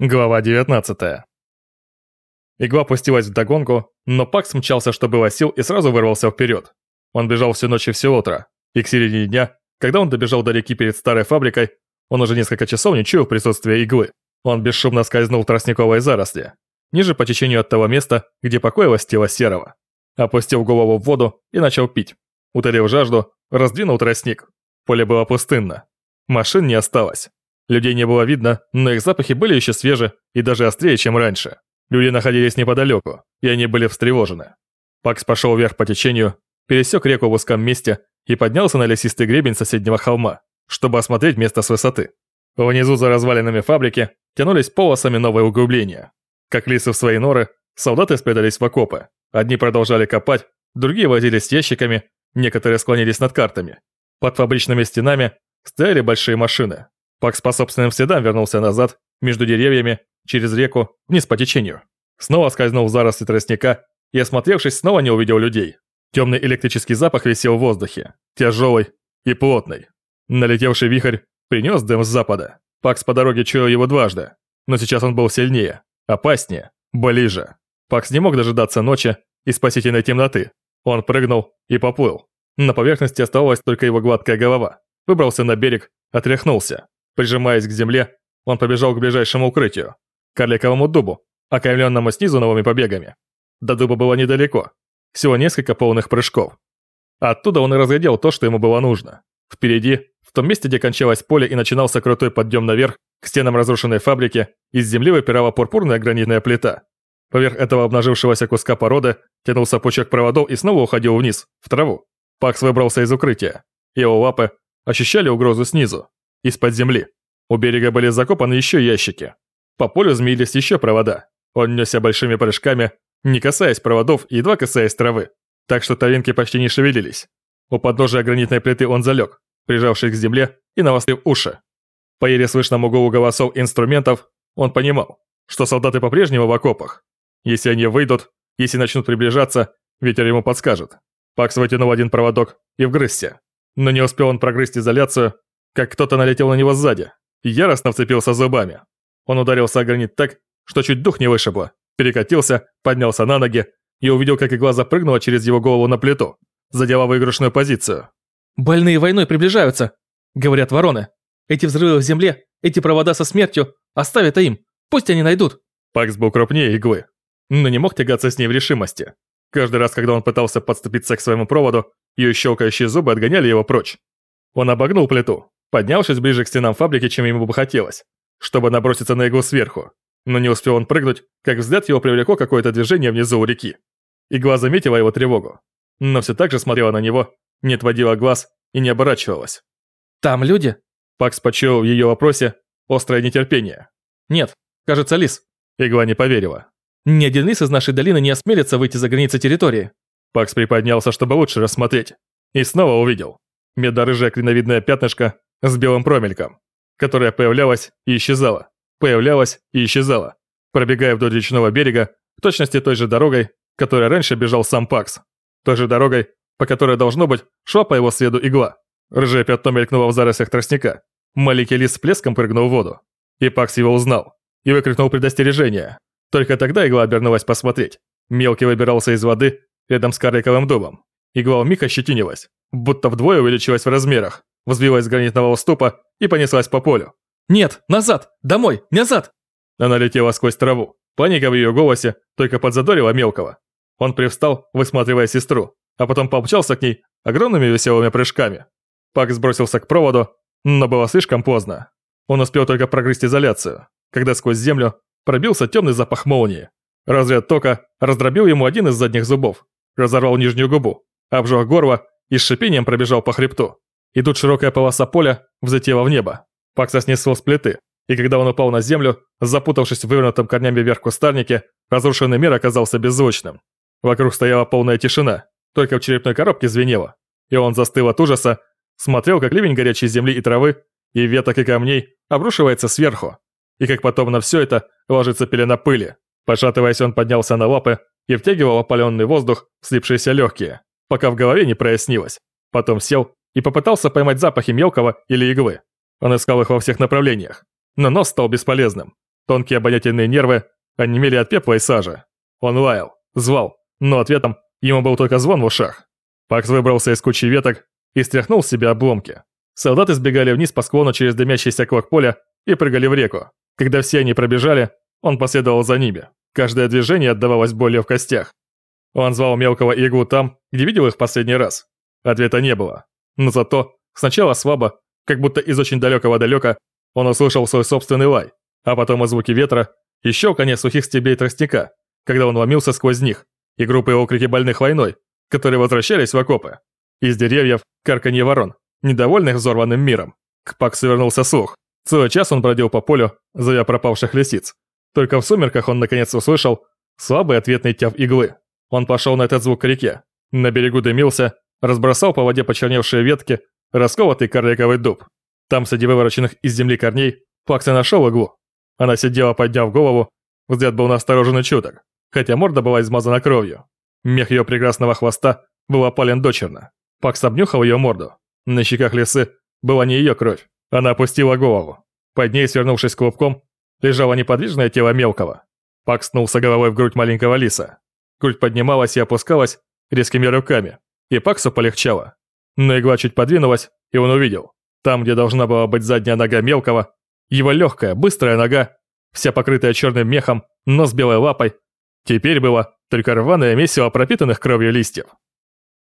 Глава 19. Игла пустилась догонку, но Пакс мчался, что было сил, и сразу вырвался вперед. Он бежал всю ночь и все утро, и к середине дня, когда он добежал до реки перед старой фабрикой, он уже несколько часов не чуял присутствия иглы. Он бесшумно скользнул в тростниковой заросли, ниже по течению от того места, где покоилось тело серого. Опустил голову в воду и начал пить. Утолил жажду, раздвинул тростник. Поле было пустынно. Машин не осталось. Людей не было видно, но их запахи были еще свежи и даже острее, чем раньше. Люди находились неподалеку, и они были встревожены. Пакс пошел вверх по течению, пересек реку в узком месте и поднялся на лесистый гребень соседнего холма, чтобы осмотреть место с высоты. Внизу за развалинами фабрики тянулись полосами новые углубления. Как лисы в свои норы, солдаты спрятались в окопы. Одни продолжали копать, другие возились с ящиками, некоторые склонились над картами. Под фабричными стенами стояли большие машины, Пакс по собственным следам вернулся назад, между деревьями, через реку, вниз по течению. Снова скользнул в заросли тростника и, осмотревшись, снова не увидел людей. Темный электрический запах висел в воздухе, тяжелый и плотный. Налетевший вихрь принес дым с запада. Пакс по дороге чуял его дважды, но сейчас он был сильнее, опаснее, ближе. Пакс не мог дожидаться ночи и спасительной темноты. Он прыгнул и поплыл. На поверхности оставалась только его гладкая голова. Выбрался на берег, отряхнулся. Прижимаясь к земле, он побежал к ближайшему укрытию, карликовому дубу, окаймленному снизу новыми побегами. До дуба было недалеко, всего несколько полных прыжков. Оттуда он и разглядел то, что ему было нужно. Впереди, в том месте, где кончалось поле и начинался крутой подъем наверх, к стенам разрушенной фабрики, из земли выпирала пурпурная гранитная плита. Поверх этого обнажившегося куска породы тянулся пучок проводов и снова уходил вниз, в траву. Пакс выбрался из укрытия. Его лапы ощущали угрозу снизу из-под земли. У берега были закопаны еще ящики. По полю змеились еще провода. Он несся большими прыжками, не касаясь проводов и едва касаясь травы, так что травинки почти не шевелились. У подножия гранитной плиты он залег, прижавшись к земле и навострив уши. По еле слышному гулу голосов инструментов он понимал, что солдаты по-прежнему в окопах. Если они выйдут, если начнут приближаться, ветер ему подскажет. Пакс вытянул один проводок и вгрызся. Но не успел он прогрызть изоляцию, как кто-то налетел на него сзади и яростно вцепился зубами. Он ударился о гранит так, что чуть дух не вышибло, перекатился, поднялся на ноги и увидел, как игла запрыгнула через его голову на плиту, задела выигрышную позицию. «Больные войной приближаются», — говорят вороны. «Эти взрывы в земле, эти провода со смертью, оставь это им, пусть они найдут». Пакс был крупнее иглы, но не мог тягаться с ней в решимости. Каждый раз, когда он пытался подступиться к своему проводу, ее щелкающие зубы отгоняли его прочь. Он обогнул плиту, поднявшись ближе к стенам фабрики, чем ему бы хотелось, чтобы наброситься на иглу сверху. Но не успел он прыгнуть, как взгляд его привлекло какое-то движение внизу у реки. Игла заметила его тревогу, но все так же смотрела на него, не отводила глаз и не оборачивалась. «Там люди?» Пакс почуял в ее вопросе острое нетерпение. «Нет, кажется, лис». Игла не поверила. «Ни один лис из нашей долины не осмелится выйти за границы территории». Пакс приподнялся, чтобы лучше рассмотреть. И снова увидел. Медорыжее клиновидное пятнышко с белым промельком, которая появлялась и исчезала, появлялась и исчезала, пробегая вдоль речного берега, в точности той же дорогой, которой раньше бежал сам Пакс, той же дорогой, по которой, должно быть, шла по его следу игла. Рыжее пятно мелькнуло в зарослях тростника. Маленький лис с плеском прыгнул в воду. И Пакс его узнал. И выкрикнул предостережение. Только тогда игла обернулась посмотреть. Мелкий выбирался из воды рядом с карликовым дубом. Игла вмиг ощетинилась, будто вдвое увеличилась в размерах взвилась с гранитного уступа и понеслась по полю. «Нет, назад! Домой! Назад!» Она летела сквозь траву. Паника в ее голосе только подзадорила мелкого. Он привстал, высматривая сестру, а потом помчался к ней огромными веселыми прыжками. Пак сбросился к проводу, но было слишком поздно. Он успел только прогрызть изоляцию, когда сквозь землю пробился темный запах молнии. Разряд тока раздробил ему один из задних зубов, разорвал нижнюю губу, обжег горло и с шипением пробежал по хребту. И тут широкая полоса поля взлетела в небо. Пакса снесло с плиты, и когда он упал на землю, запутавшись в вывернутом корнями вверх кустарнике, разрушенный мир оказался беззвучным. Вокруг стояла полная тишина, только в черепной коробке звенело. И он застыл от ужаса, смотрел, как ливень горячей земли и травы, и веток и камней обрушивается сверху. И как потом на все это ложится пелена пыли. Пошатываясь, он поднялся на лапы и втягивал опаленный воздух в слипшиеся легкие, пока в голове не прояснилось. Потом сел и попытался поймать запахи мелкого или иглы. Он искал их во всех направлениях, но нос стал бесполезным. Тонкие обонятельные нервы онемели от пепла и сажи. Он лаял, звал, но ответом ему был только звон в ушах. Пакс выбрался из кучи веток и стряхнул с себя обломки. Солдаты сбегали вниз по склону через дымящийся клок поля и прыгали в реку. Когда все они пробежали, он последовал за ними. Каждое движение отдавалось болью в костях. Он звал мелкого иглу там, где видел их последний раз. Ответа не было. Но зато, сначала слабо, как будто из очень далекого далека, он услышал свой собственный лай, а потом и звуки ветра, еще конец сухих стеблей тростника, когда он ломился сквозь них, и группы окрики больных войной, которые возвращались в окопы. Из деревьев карканье ворон, недовольных взорванным миром. К Паксу вернулся слух. Целый час он бродил по полю, зовя пропавших лисиц. Только в сумерках он наконец услышал слабый ответный тяв иглы. Он пошел на этот звук к реке. На берегу дымился, разбросал по воде почерневшие ветки, расколотый карликовый дуб. Там, среди вывороченных из земли корней, Пакс и нашел иглу. Она сидела, подняв голову, взгляд был насторожен и чуток, хотя морда была измазана кровью. Мех ее прекрасного хвоста был опален дочерно. Пакс обнюхал ее морду. На щеках лисы была не ее кровь. Она опустила голову. Под ней, свернувшись клубком, лежало неподвижное тело мелкого. Пакс снулся головой в грудь маленького лиса. Грудь поднималась и опускалась резкими руками, и Паксу полегчало. Но игла чуть подвинулась, и он увидел. Там, где должна была быть задняя нога мелкого, его легкая, быстрая нога, вся покрытая черным мехом, но с белой лапой, теперь было только рваное месиво пропитанных кровью листьев.